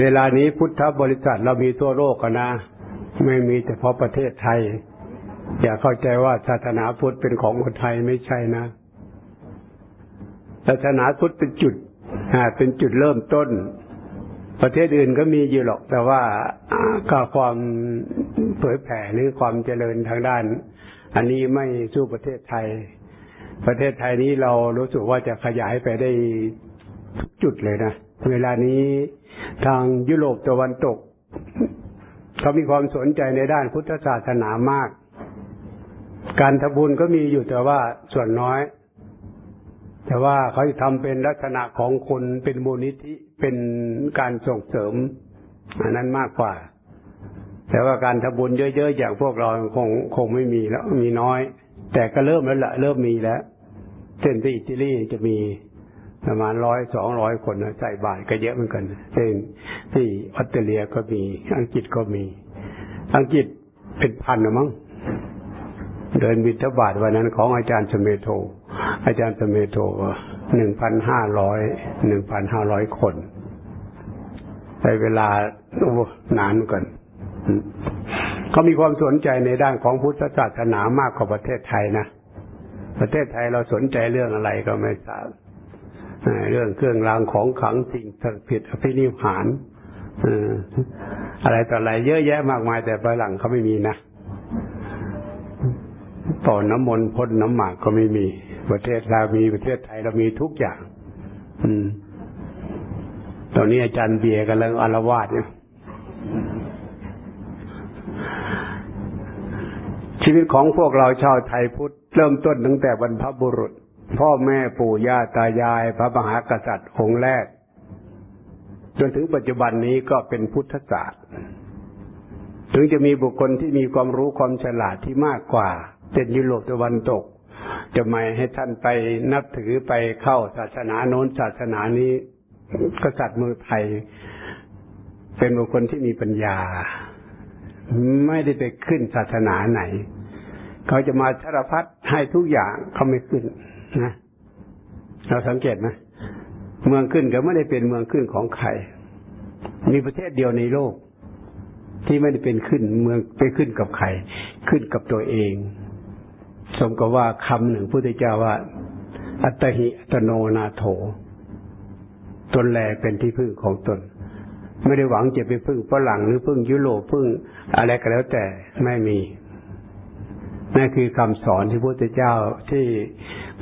เวลานี้พุทธบริษัทเรามีทั่วโลกกันนะ ไม่มีเฉพาะประเทศไทย อย่าเข้าใจว่าศาสนาพุทธเป็นของคนไทยไม่ใช่นะศาสนาพุทธเป็นจุดเป็นจุดเริ่มต้น ประเทศอื่นก็มีอยู่หรอก แต่ว่าก็ความเผยแผ่หรือความเจริญทางด้าน อันนี้ไม่สู้ประเทศไทย ประเทศไทยนี้เรารู้สึกว่าจะขยายไปได้ทุกจุดเลยนะ เวลานี้ทางยุโรปตะวันตกเขามีความสนใจในด้านพุทธศาสนามาก การทำบุญก็มีอยู่แต่ว่าส่วนน้อย แต่ว่าเขาจะทำเป็นลักษณะของคนเป็นมูลนิธิเป็นการส่งเสริมอันนั้นมากกว่า แต่ว่าการทำบุญเยอะๆอย่างพวกเราคงคงไม่มีแล้วมีน้อย แต่ก็เริ่มแล้วละเริ่มมีแล้วเช่นที่อิตาลีจะมี ประมาณร้อยสองร้อยคนใส่บาตรก็เยอะเหมือนกันเช่นที่ออสเตรเลียก็มี อังกฤษก็มี อังกฤษเป็นพันนะมั้งเดินบิณฑบาตวันนั้นของอาจารย์สเมโท อาจารย์สเมโทหนึ่งพันห้าร้อยหนึ่งพันห้าร้อยคนใช้เวลาโอ้นานกัน เขามีความสนใจในด้านของพุทธศาสนามากกว่าประเทศไทยนะ ประเทศไทยเราสนใจเรื่องอะไรก็ไม่ทราบ เรื่องเครื่องรางของขังสิ่งศักดิ์สิทธิ์อภินิหารอะไรต่ออะไรเยอะแยะมากมายแต่ฝรั่งเขาไม่มีนะต่อน้ำมนต์พ่นน้ำหมากก็ไม่มี ประเทศเรามีประเทศไทยเรามีทุกอย่าง อืม ตอนนี้อาจารย์เบียร์กันแล้วอารวาสเนี่ยชีวิตของพวกเราชาวไทยพุทธเริ่มต้นตั้งแต่บรรพบุรุษ พ่อแม่ปู่ย่าตายาย พระมหากษัตริย์องค์แรก จนถึงปัจจุบันนี้ก็เป็นพุทธศาสตร์ ถึงจะมีบุคคลที่มีความรู้ความฉลาดที่มากกว่าเป็นยุโรปตะวันตก จะไม่ให้ท่านไปนับถือไปเข้าศาสนาโน้นศาสนานี้ กษัตริย์เมืองไทย เป็นบุคคลที่มีปัญญา ไม่ได้ไปขึ้นศาสนาไหน เขาจะมาชารพัดให้ทุกอย่างเขาไม่ขึ้น นะเราสังเกตไหมเมืองขึ้นก็ไม่ได้เป็นเมืองขึ้นของใคร มีประเทศเดียวในโลก ที่ไม่ได้เป็นขึ้นเมืองไปขึ้นกับใคร ขึ้นกับตัวเอง สมกับว่าคำหนึ่งพุทธเจ้าว่า อัตหิอัตโนนาโถ ตนแลเป็นที่พึ่งของตน ไม่ได้หวังจะไปพึ่งฝรั่งหรือพึ่งยุโรปพึ่งอะไรก็แล้วแต่ไม่มีนั่นคือคำสอนที่พระพุทธเจ้าที่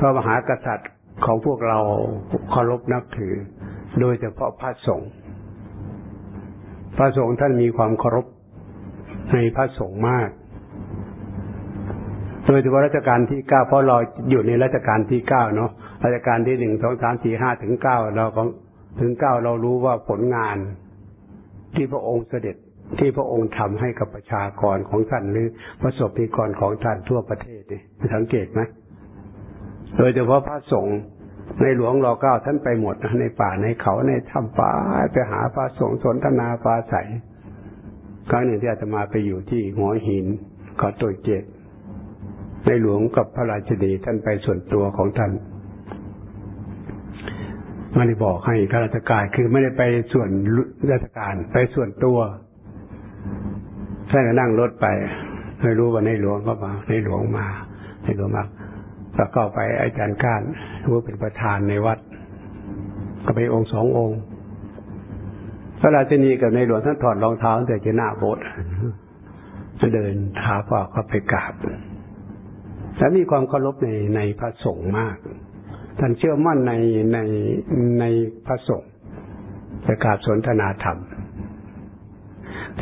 ระมหากษัตริย์ของพวกเราเคารพนับถือ โดยเฉพาะพระสงฆ์พระสงฆ์ท่านมีความเคารพในพระสงฆ์มาก โดยเฉพาะรัชกาลที่เก้าเพราะเราอยู่ในรัชกาลที่เก้าเนาะรัชกาลที่หนึ่งสองสามสี่ห้าถึงเก้าเราก็ถึงเก้าเรารู้ว่าผลงานที่พระองค์เสด็จที่พระองค์ทำให้กับประชากรของท่านหรือประสบนิกรของท่านทั่วประเทศนี่สังเกตไหม โดยเฉพาะพระสงฆ์ในหลวงรอเก้าท่านไปหมดในป่าในเขาในถ้ำป่าไปหาพระสงฆ์สนทนาปาใสครั้งหนึ่งที่อาตมาไปอยู่ที่หัวหินขอตัวเจตในหลวงกับพระราชดีท่านไปส่วนตัวของท่านไม่ได้บอกให้ข้าราชการคือไม่ได้ไปส่วนราชการไปส่วนตัวท่านก็นั่งรถไปไม่รู้ว่าในหลวงก็มา ในหลวงมา ในหลวงมา ก็เข้าไปอาจารย์ก้านรู้เป็นประธานในวัด ก็ไปองค์สององค์ พระราชนีกับในหลวงท่านถอดรองเท้าแต่จะหน้าโบสถ์จะเดินท้าพ่อเข้าไปกราบและมีความเคารพในในพระสงฆ์มาก ท่านเชื่อมั่นในในในพระสงฆ์จะกราบสนทนาธรรม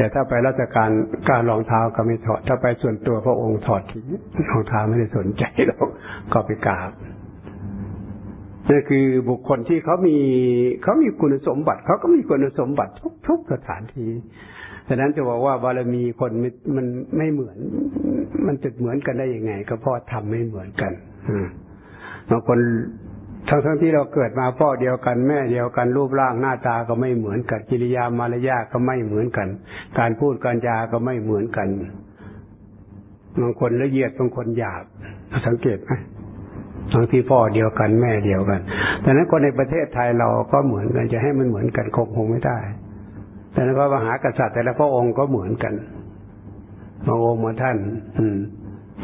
แต่ถ้าไปราชการการรองเท้าก็ไม่ถอด ถ้าไปส่วนตัวพระองค์ถอดทิ้งรองเท้าไม่ได้สนใจหรอกก็ไปกราบนี่คือบุคคลที่เขามีเขามีคุณสมบัติเขาก็มีคุณสมบัติทุกทุกสถานที่ฉะนั้นจะบอกว่าบารมีคนมันไม่เหมือน มันจะเหมือนกันได้ยังไง ก็เพราะทำไม่เหมือนกันบางคน ทั้งทั้งที่เราเกิดมาพ่อเดียวกันแม่เดียวกันรูปร่างหน้าตาก็ไม่เหมือนกันกิริยามารยาก็ไม่เหมือนกัน การพูดการจาก็ไม่เหมือนกันบางคนละเอียดบางคนหยาบสังเกตไหมทั้งที่พ่อเดียวกันแม่เดียวกันดังนั้นคนในประเทศไทยเราก็เหมือนกันจะให้มันเหมือนกันคงคงไม่ได้ แต่พระมหากษัตริย์แต่ละพระองค์ก็เหมือนกันพระองค์มาท่าน อืม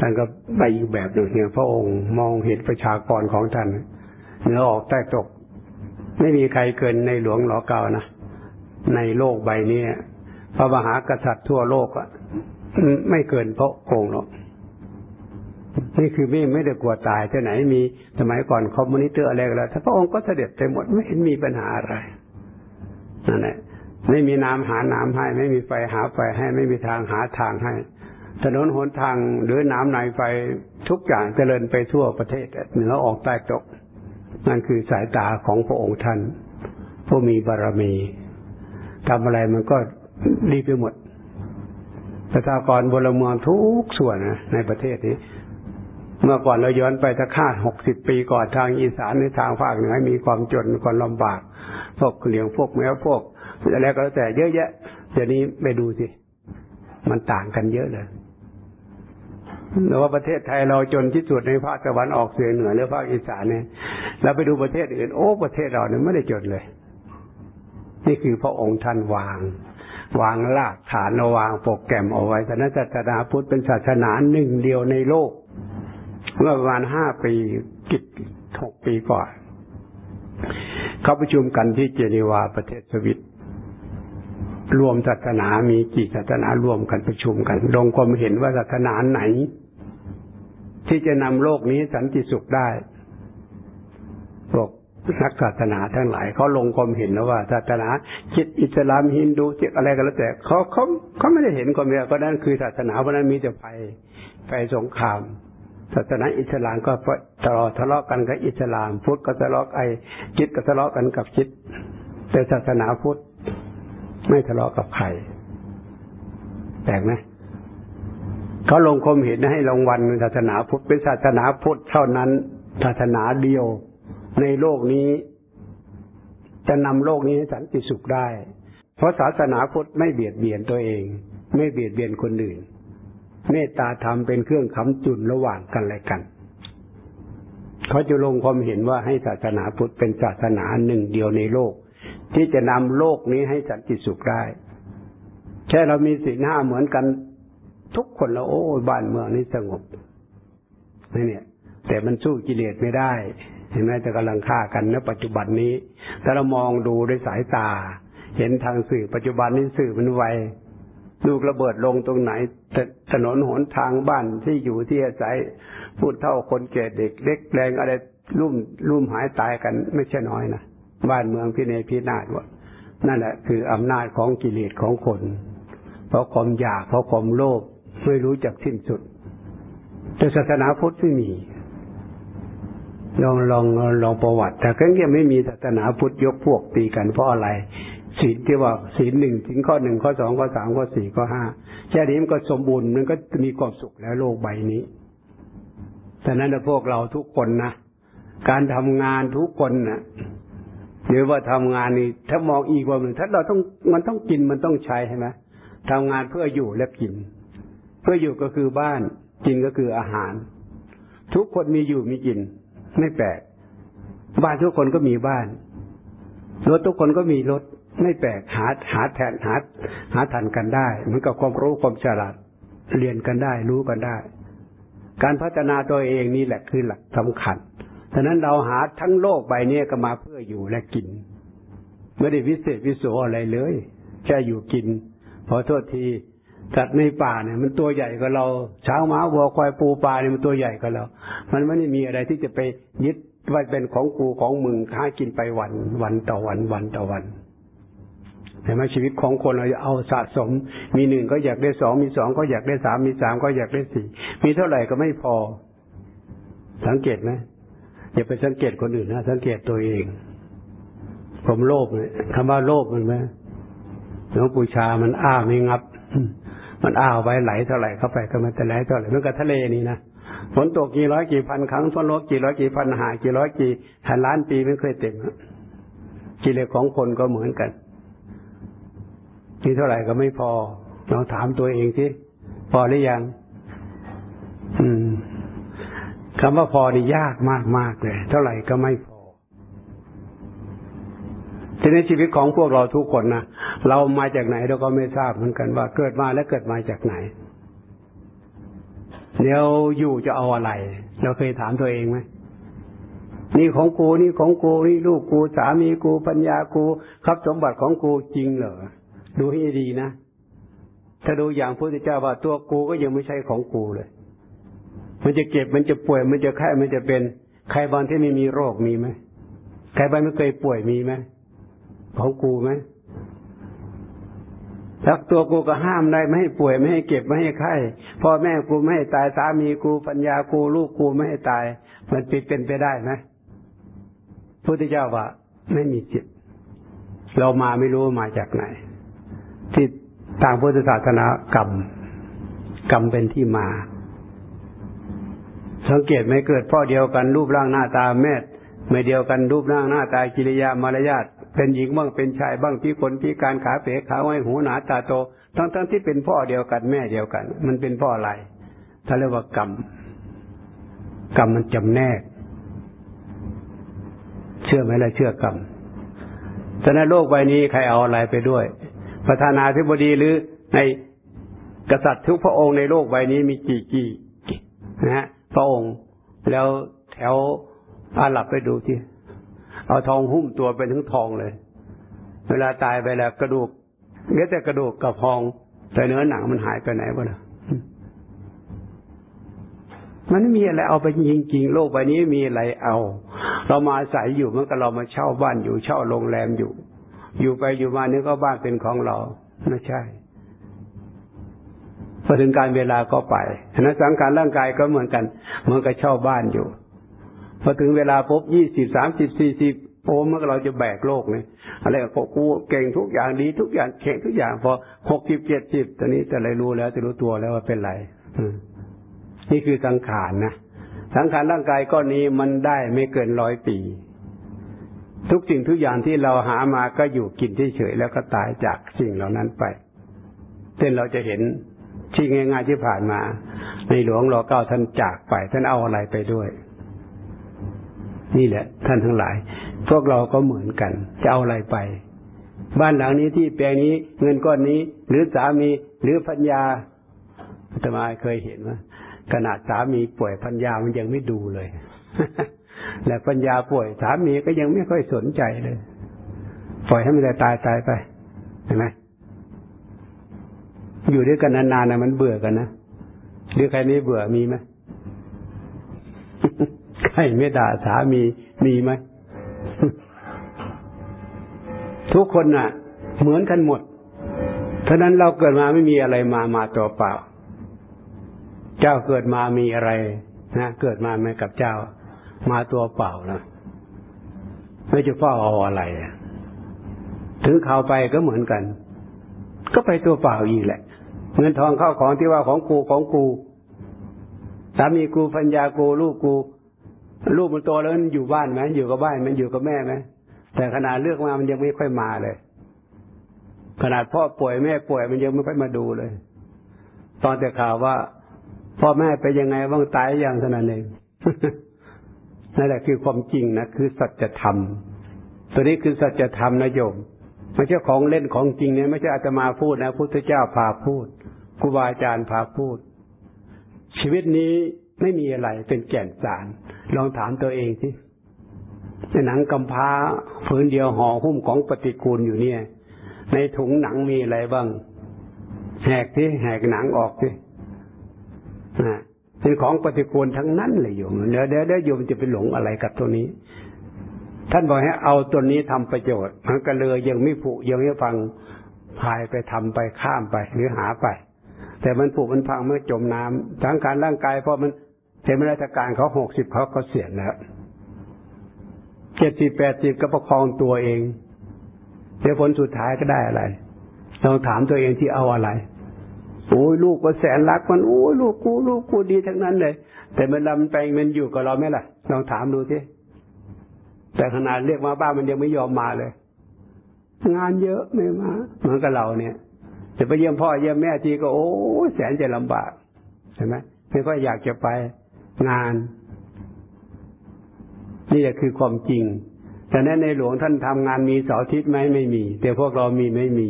ท่านก็ไปอีกแบบหนึ่งเนี่ยพระองค์มองเห็นประชากรของท่าน เหนือออกใต้ตก ไม่มีใครเกินในหลวงหลอเก่านะในโลกใบนี้พระมหากษัตริย์ทั่วโลกอะไม่เกินพระองค์หรอกนี่คือไม่ไม่ได้กลัวตายที่ไหนมีสมัยก่อนคอมมิวนิสต์อะไรก็แล้วถ้าพระองค์ก็เสด็จไปหมดไม่เห็นมีปัญหาอะไรนั่นแหละไม่มีน้ำหาน้ำให้ ไม่มีไฟหาไฟให้ไม่มีทางหาทางให้ ถนนหนทางหรือน้ำในไฟทุกอย่างเจริญไปทั่วประเทศเหนือออกใต้ตก นั่นคือสายตาของพระองค์ท่านผู้มีบารรมีทำอะไรมันก็ดีไปหมด ประชากรบนเมืองทุกส่วนนะในประเทศนี้ เมื่อก่อนเราย้อนไปถ้าคาดหกสิบปีก่อนทางอีสานในทางภาคเหนือมีความจนความลำบาก พวกเหลียงพวกแมวพวกอะไรก็แล้วแต่เยอะแยะเดี๋ยวนี้ไปดูสิ มันต่างกันเยอะเลย แต่ว่าประเทศไทยเราจนที่สุดในภาคตะวันออกเฉียงเหนือหรือภาคอีสานเนี่ยเราไปดูประเทศอื่นโอ้ประเทศเราเนี่ยไม่ได้จนเลย นี่คือพระองค์ท่านวาง วางรากฐานวางโปรแกรมเอาไว้แต่นั้นศาสนาพุทธเป็นศาสนาหนึ่งเดียวในโลก เมื่อประมาณห้าปีกิจหกปีก่อน เขาประชุมกันที่เจนีวาประเทศสวิต รวมศาสนามีกี่ศาสนารวมกันประชุมกันลงความเห็นว่าศาสนาไหน ที่จะนำโลกนี้สันติสุขได้พวกนักศาสนาทั้งหลายเขาลงความเห็นแล้วว่าศาสนาคิดอิสลามฮินดูจิตอะไรก็แล้วแต่เขาเขาเขาไม่ได้เห็นความเดียก็นั่นคือศาสนาเพราะนั้นมีแต่ไฟไฟสงครามศาสนาอิสลามก็ทะเลาะทะเลาะกันกับอิสลามพุทธก็ทะเลาะไอจิตก็ทะเลาะกันกับจิตแต่ศาสนาพุทธ ไม่ทะเลาะกับใครแปลกไหมเขาลงความเห็นให้รางวัลศาสนาพุทธเป็นศาสนาพุทธเท่านั้น ศาสนาเดียวในโลกนี้ จะนำโลกนี้ให้สันติสุขได้ เพราะศาสนาพุทธไม่เบียดเบียนตัวเอง ไม่เบียดเบียนคนอื่น เมตตาธรรมเป็นเครื่องค้ำจุนระหว่างกันและกันเขาจะลงความเห็นว่าให้ศาสนาพุทธเป็นศาสนาหนึ่งเดียวในโลก ที่จะนำโลกนี้ให้สันติสุขได้ แค่เรามีศีลห้าเหมือนกันทุกคนแล้วโอ้บ้านเมืองนี้สงบนี่เนี่ย แต่มันสู้กิเลสไม่ได้ เห็นไหมจะกำลังฆ่ากันในปัจจุบันนี้ ถ้าเรามองดูด้วยสายตา เห็นทางสื่อปัจจุบันนี้สื่อมันไวลูกระเบิดลงตรงไหน ถนนหนทางบ้านที่อยู่ที่อาศัยพูดเท่าคนแก่เด็กเล็กแรงอะไรรุ่มรุ่มหายตายกันไม่ใช่น้อยนะ บ้านเมืองพิเนพินาศหมดนั่นแหละคืออำนาจของกิเลสของคน เพราะความอยากเพราะความโลภไม่รู้จักสิ้นสุดแต่ศาสนาพุทธไม่มี ลองลองลองประวัติ แต่ก็ยังไม่มีศาสนาพุทธยกพวกตีกันเพราะอะไรศีลที่ว่าศีลหนึ่งถึงข้อหนึ่งข้อสองข้อสามข้อสี่ข้อห้าแค่นี้มันก็สมบูรณ์มันก็มีความสุขแล้วโลกใบนี้แต่นั้นพวกเราทุกคนนะการทำงานทุกคนนะ หรือว่าทำงานนี่ถ้ามองอีกว่าหนึ่งถ้าเราต้องมันต้องกินมันต้องใช้ใช่ไหมทำงานเพื่ออยู่และกิน เพื่ออยู่ก็คือบ้านกินก็คืออาหาร ทุกคนมีอยู่มีกิน ไม่แปลกบ้านทุกคนก็มีบ้านรถทุกคนก็มีรถไม่แปลกหาหาแทนหาหาทันกันได้เหมือนกับความรู้ความฉลาดเรียนกันได้รู้กันได้ การพัฒนาตัวเองนี่แหละคือหลักสำคัญ ฉะนั้นเราหาทั้งโลกใบนี้ก็มาเพื่ออยู่และกิน ไม่ได้วิเศษวิโสอะไรเลย แค่อยู่กินพอโทษทีสัตว์ในป่าเนี่ยมันตัวใหญ่กว่าเราช้างม้าวัวควายปูปลาเนี่ยมันตัวใหญ่กว่าเรา มันไม่ได้มีอะไรที่จะไปยึดไว้เป็นของกูของมึงค้ากินไปวันวันต่อวันวันต่อวันแต่มาชีวิตของคนเราจะเอาสะสม มีหนึ่งก็อยากได้สองมีสองก็อยากได้สามมีสามก็อยากได้สี่มีเท่าไหร่ก็ไม่พอ สังเกตไหม อย่าไปสังเกตคนอื่นนะสังเกตตัวเอง ผมโลภเลยคำว่าโลภมันไหมหลวงปู่ชามันอ้าไม่งับ มันอ้าไว้ไหลเท่าไหร่เข้าไปก็มันจะไหลเท่าไหร่มันก็ทะเลนี่นะฝนตกกี่ร้อยกี่พันครั้งฝนลดกี่ร้อยกี่พันหากี่ร้อยกี่พันล้านปีไม่เคยเต็มกิเลสของคนก็เหมือนกันมีเท่าไหร่ก็ไม่พอลองถามตัวเองสิพอหรือยัง อืม คำว่าพอนี่ยากมากมากเลย เท่าไหร่ก็ไม่พอทีในชีวิตของพวกเราทุกคนนะเรามาจากไหนเราก็ไม่ทราบเหมือนกันว่า เกิดมาแล้วเกิดมาจากไหนเดี๋ยวอยู่จะเอาอะไร เราเคยถามตัวเองไหมนี่ของกูนี่ของกูนี่ลูกกูสามีกูปัญญากูครับสมบัติของกูจริงเหรอดูให้ดีนะถ้าดูอย่างพระพุทธเจ้าว่าตัวกูก็ยังไม่ใช่ของกูเลย มันจะเก็บมันจะป่วย มันจะไข้มันจะเป็น ใครบ้างที่ไม่มีโรคมีไหมใครบ้างไม่เคยป่วยมีไหมของกูไหมถ้าตัวกูก็ห้ามได้ไม่ให้ป่วยไม่ให้เก็บไม่ให้ไข้พ่อแม่กูไม่ให้ตายสามีกูปัญญากูลูกกูไม่ให้ตาย มันปิดเป็นไปได้ไหมพุทธเจ้าว่า ไม่มีจิต เรามาไม่รู้มาจากไหน ที่ทางพุทธศาสนากรรม กรรมเป็นที่มา สังเกตไม่เกิดพ่อเดียวกันรูปร่างหน้าตาแม่ไม่เดียวกันรูปร่างหน้าตากิริยามารยาทเป็นหญิงบ้างเป็นชายบ้างพี่คนพี่การขาเป๋ขาไว้หูหนาตาโต ทั้งทั้งที่เป็นพ่อเดียวกันแม่เดียวกัน มันเป็นพ่ออะไรถ้าเรียกว่ากรรมกรรมมันจำแนก เชื่อไหมล่ะเชื่อกรรมฉะนั้นโลกใบนี้ใครเอาอะไรไปด้วย ประธานาธิบดีหรือในกษัตริย์ทุกพระองค์ในโลกใบนี้มีกี่กี่นะฮะ พระองค์ แล้วแถวอาหลับไปดูที่เอาทองหุ้มตัวเป็นทั้งทองเลย เวลาตายไปแล้วกระดูกเหลือแต่กระดูกกับพอง แต่เนื้อหนังมันหายไปไหนวะล่ะมันไม่มีอะไรเอาไปจริงๆ โลกใบนี้มีอะไรเอา เรามาอาศัยอยู่เมื่อก็เรามาเช่าบ้านอยู่เช่าโรงแรมอยู่ อยู่ไปอยู่มานี่ก็บ้านเป็นของเรา ไม่ใช่ พอถึงการเวลาก็ไปฉะนั้นสังขารร่างกายก็เหมือนกันเหมือนกับเช่าบ้านอยู่ พอถึงเวลาพบยี่สิบสามสิบสี่สิบโอ้เมื่อเราจะแบกโลกเลยอะไรก็กูเก่งทุกอย่างดีทุกอย่างเข่งทุกอย่าง พอหกสิบเจ็ดสิบตอนนี้แต่อะไรรู้แล้วจะรู้ตัวแล้วว่าเป็นไรนี่คือสังขารนะสังขารร่างกายก้อนนี้มันได้ไม่เกินร้อยปี ทุกสิ่งทุกอย่างที่เราหามาก็อยู่กินเฉยๆแล้วก็ตายจากสิ่งเหล่านั้นไปเช่นเราจะเห็น ที่ง่าย ๆที่ผ่านมา ในหลวงรอเก้าท่านจากไป ท่านเอาอะไรไปด้วย นี่แหละ ท่านทั้งหลาย พวกเราก็เหมือนกัน จะเอาอะไรไป บ้านหลังนี้ที่แปลงนี้เงินก้อนนี้ หรือสามีหรือพัญญาอาตมาเคยเห็นว่าขนาดสามีป่วยพัญญามันยังไม่ดูเลยและปัญญาป่วยสามีก็ยังไม่ค่อยสนใจเลย ปล่อยให้มันตายตายไปเห็นไหม อยู่ด้วยกันนานๆนะมันเบื่อกันนะหรือใครไม่เบื่อมีไหมให้ไม่ด่าสามีมีไหมทุกคนน่ะ เหมือนกันหมดเพราะนั้นเราเกิดมาไม่มีอะไรมามาตัวเปล่า เจ้าเกิดมามีอะไรนะเกิดมาไหมกับเจ้า มาตัวเปล่านะไม่จะเฝ้าเอาอะไรถึงข่าวไปก็เหมือนกัน ก็ไปตัวเปล่าอีกแหละ เงินทองเข้าของที่ว่าของกูของกูสามีกูพัญญากูลูกกู ลูกมันโตแล้วมันอยู่บ้านไหมอยู่กับบ้านมันอยู่กับแม่ไหมแต่ขนาดเลือกมามันยังไม่ค่อยมาเลย ขนาดพ่อป่วยแม่ป่วยมันยังไม่ค่อยมาดูเลย ตอนแต่ข่าวว่า พ่อแม่ไปยังไงบ้างตายอย่างเท่านั้นเองนั่นแหละคือความจริงนะคือสัจธรรมตัวนี้คือสัจธรรมนะโยมไม่ใช่ของเล่นของจริงเนี่ยไม่ใช่อาตมาพูดนะพุทธเจ้าพาพูด ครูบาอาจารย์พาพูด ชีวิตนี้ไม่มีอะไรเป็นแก่นสาร ลองถามตัวเองสิในหนังกำพร้าฝืนเดียวห่อหุ้มของปฏิกูลอยู่เนี่ย ในถุงหนังมีอะไรบ้าง แหกที่แหกหนังออกสิเป็นของปฏิกูลทั้งนั้นเลยโยมเดี๋ยวเดี๋ยวโยมจะไปหลงอะไรกับตัวนี้ ท่านบอกให้เอาตัวนี้ทำประโยชน์ มันก็เลยยังไม่ผูกยังไม่ฟังพายไปทำไปข้ามไปหรือหาไป แต่มันผูกมันพังเมื่อจมน้ำทั้งการร่างกายเพราะมันเห็นราชการเขาหกสิบเขาก็เสียแล้วเจ็ดสิบแปดสิบก็ประคองตัวเองเดี๋ยผลสุดท้ายก็ได้อะไรลองถามตัวเองที่เอาอะไรโอ้ยลูกก็แสนรักมันโอ้ยลูกกูลูกกูดีทั้งนั้นเลย แต่มันลำแปลงมันอยู่กับเราไหมล่ะลองถามดูสิแต่ขนาดเรียกมาบ้านมันยังไม่ยอมมาเลย งานเยอะไม่มาเหมือนกับเราเนี่ย จะไปเยี่ยมพ่อเยี่ยมแม่ทีก็โอ้แสนจะลำบากใช่ไหมไม่ค่อยอยากจะไปงาน นี่แหละคือความจริงแต่นั้นในหลวงท่านทำงานมีเสาร์อาทิตย์ไหมไม่มี แต่พวกเรามีไม่มี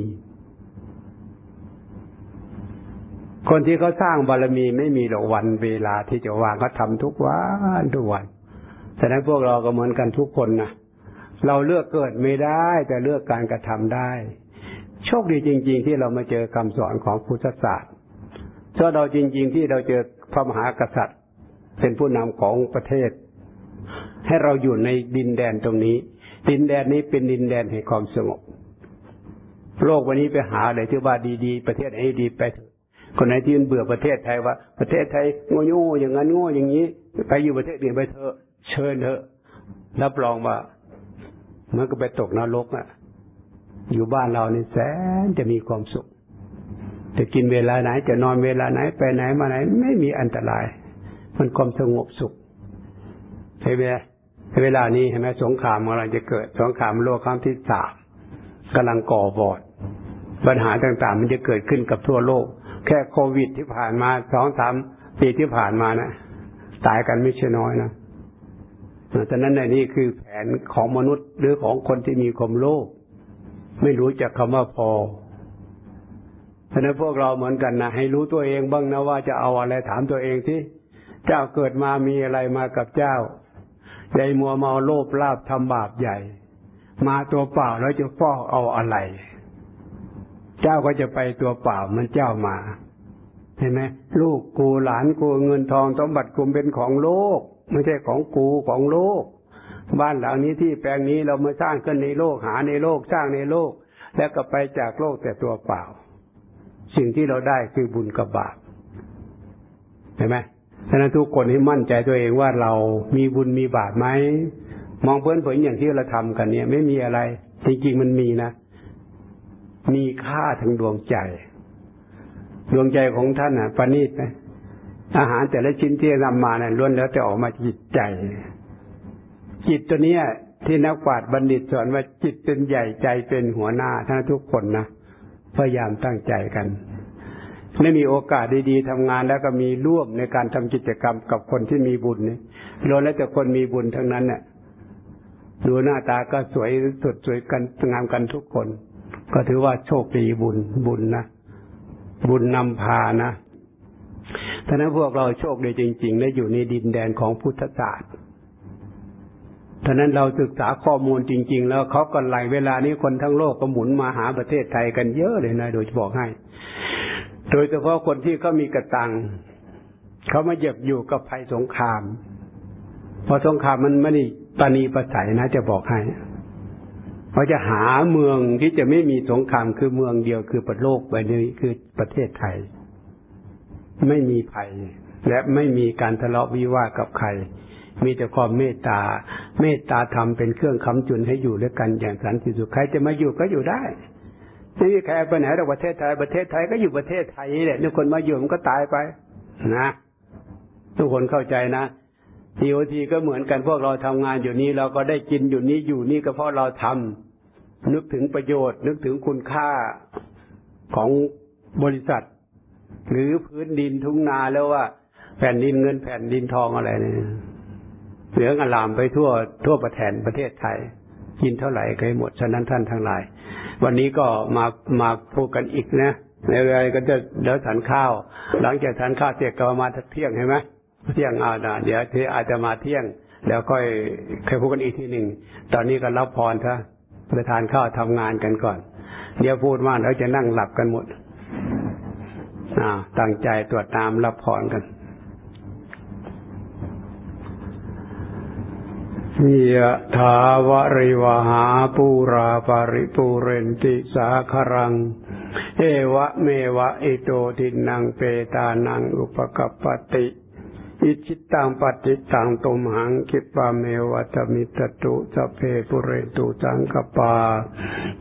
คนที่เขาสร้างบารมีไม่มีหรอกวันเวลาที่จะวางเขาทาทุกวันทุกวันฉะนั้นพวกเราก็เหมือนกันทุกคนนะเราเลือกเกิดไม่ได้ แต่เลือกการกระทำได้ โชคดีจริง ๆ ที่เรามาเจอคำสอนของพุทธศาสตร์เพราะเราจริง ๆ ที่เราเจอพระมหากษัตริย์ เป็นผู้นำของประเทศ ให้เราอยู่ในดินแดนตรงนี้ ดินแดนนี้เป็นดินแดนแห่งความสงบ โลกวันนี้ไปหาอะไรที่ว่าดีๆ ประเทศไหนดีไปเถอะคนไหนที่มันเบื่อประเทศไทยว่า ประเทศไทยโง่โง่อย่างนั้นโง่อย่างนี้ ไปอยู่ประเทศอื่นไปเถอะเชิญเถอะรับรองว่ามันก็ไปตกนรกอะ อยู่บ้านเรานี่แสนจะมีความสุข จะกินเวลาไหน จะนอนเวลาไหนไปไหนมาไหน ไม่มีอันตราย มันความสงบสุขใช่ไหมเวลานี้เห็นไหมสงครามกำลังจะเกิด สงครามโลกครั้งที่สามกำลังก่อบอด ปัญหาต่างๆ มันจะเกิดขึ้นกับทั่วโลก แค่โควิดที่ผ่านมาสองสามปีที่ผ่านมานะตายกันไม่ใช่น้อยนะแต่นั้นในนี้คือแผนของมนุษย์หรือของคนที่มีความโลภ ไม่รู้จักคำว่าพอฉะนั้นพวกเราเหมือนกันนะให้รู้ตัวเองบ้างนะว่าจะเอาอะไรถามตัวเองที่เจ้าเกิดมามีอะไรมากับเจ้าใจมัวเมาโลภลาบทำบาปใหญ่ มาตัวเปล่าแล้วจะฟอกเอาอะไร เจ้าก็จะไปตัวเปล่ามันเจ้ามาเห็นไหมลูกกูหลานกูเงินทองสมบัติกูเป็นของโลก ไม่ใช่ของกูของโลก บ้านหลังนี้ที่แปลงนี้เรามาสร้างขึ้นในโลกหาในโลกสร้างในโลก แล้วก็ไปจากโลกแต่ตัวเปล่า สิ่งที่เราได้คือบุญกับบาปเห็นไหมฉะนั้นทุกคนให้มั่นใจตัวเองว่าเรามีบุญมีบาปไหมมองเพื่อนผลอย่างที่เราทำกันเนี่ย ไม่มีอะไร จริงๆมันมีนะ มีค่าทั้งดวงใจ ดวงใจของท่านอะประณีตไหมอาหารแต่ละชิ้นที่นำมาเนี่ยล้วนแล้วแต่ออกมาจิตใจ จิตตัวเนี้ย ที่นักปราชญ์บัณฑิตสอนว่าจิตเป็นใหญ่ใจเป็นหัวหน้าท่านทุกคนนะพยายามตั้งใจกันไม่มีโอกาสดีๆทำงานแล้วก็มีร่วมในการทำกิจกรรมกับคนที่มีบุญนี่ล้วนแล้วแต่คนมีบุญทั้งนั้นเนี่ยดูหน้าตาก็สวยสดสวยกันงามกันทุกคน ก็ถือว่าโชคดีบุญบุญนะบุญนำพานะท่านั้นพวกเราโชคดีจริงๆได้อยู่ในดินแดนของพุทธศาสตร์ ท่านั้นเราศึกษาข้อมูลจริง ๆ แล้วเขาก็ไหลเวลานี้คนทั้งโลกก็หมุนมาหาประเทศไทยกันเยอะเลยนะโดยจะบอกให้ โดยเฉพาะคนที่เขามีกระตังเขามาเหยียบอยู่กับภัยสงคราม เพอสงครามมันไม่ได้ปณีประสัยนะจะบอกให้เขาจะหาเมืองที่จะไม่มีสงครามคือเมืองเดียวคือประโลกใบนี้คือประเทศไทย ไม่มีภัย และไม่มีการทะเลาะวิวาทกับใคร มีแต่ความเมตตา เมตตาธรรมเป็นเครื่องค้ำจุนให้อยู่ด้วยกันอย่างสันติสุขใครจะมาอยู่ก็อยู่ได้ไม่มีใครไปไหนแต่ประเทศไทยประเทศไทยก็อยู่ประเทศไทยนี่แหละทุกคนมาอยู่มันก็ตายไปนะทุกคนเข้าใจนะทีโอทีก็เหมือนกันพวกเราทำงานอยู่นี้เราก็ได้กินอยู่นี้อยู่นี่ก็เพราะเราทำนึกถึงประโยชน์ นึกถึงคุณค่าของบริษัท หรือพื้นดินทุ่งนาแล้วว่า แผ่นดินเงินแผ่นดินทองอะไรเนี่ย เหลืองอลามไปทั่วทั่วประแทนประเทศไทยกินเท่าไหร่ก็หมด ฉะนั้นท่านทั้งหลาย วันนี้ก็มามาพูดกันอีกนะในเวลาก็จะเดี๋ยวทานข้าว หลังจากทานข้าวเสร็จก็มาเที่ยงเห็นไหมเที่ยงอาาเดี๋ยวที่อาจจะมาเที่ยง แล้วค่อยค่อยพูดกันอีกทีหนึ่งตอนนี้ก็รับพรซะไปทานข้าวทำงานกันก่อน เดี๋ยวพูดมากแล้วจะนั่งหลับกันหมดอ่าตั้งใจตรวจตามรับพรกัน ยะถาวริวหาปูราปาริปูเรนติสาครัง เอวะเมวะอิโตทินังเปตานังอุปกปติอิจิตตังปฏิตังตุมหังคิปะเมวัตมิตตุสเพปุเรตุสังกปา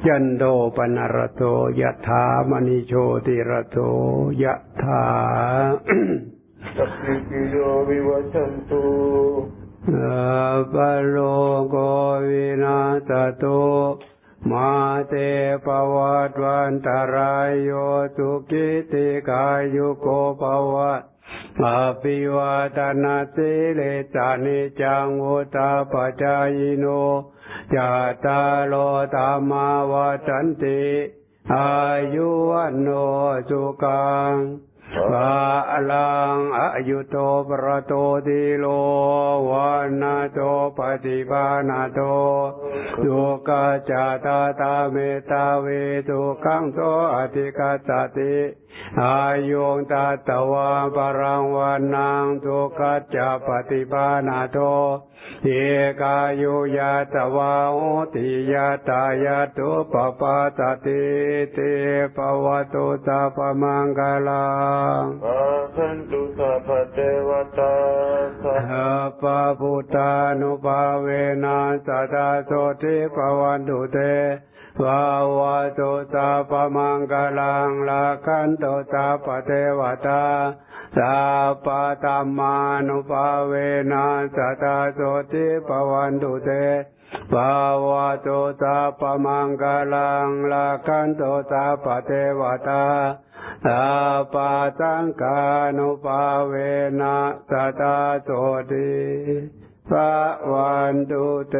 ยันโดปนารโตยะถามณิโชติรโตยะถาสัพพิโยวิวัชันตุ ปโลโกวินาตโต มาเตปวัตวันตรายโยตุกิติกายุโกปวัตอภิวาทนาสิเลสานิจังวุตาปจายโนจาตาโลธรรมาวาจันติ อายุวันโนสุขัง วาลังอายุโตปรโตติโลวันาโตปฏิปานาโตสุกาจาตาตาเมตาเวทุขังโตอธิกัสสติอายุงตาตวาปรังวันนางทุกัจจปฏิปานาโตเอกายุยาตวาโอติยาตายาตุปปาตติเตปวตุตาปมังกาลังอาสันตุสัพพะเทวตาสัพสัพพะพุทธานุภาเวนะสัทธาโสติปวันตุเตภาวะโตสาปมังกลังลาคันโตสาปเทวตา สัพพะธรรมานุภาเวนะสัทธาโสติปวันตุเตภาวะโตสาปมังกลังลาคันโตสาปเทวตาสัพพสังฆานุภาเวนะสัตตาโสติภะวันตุเต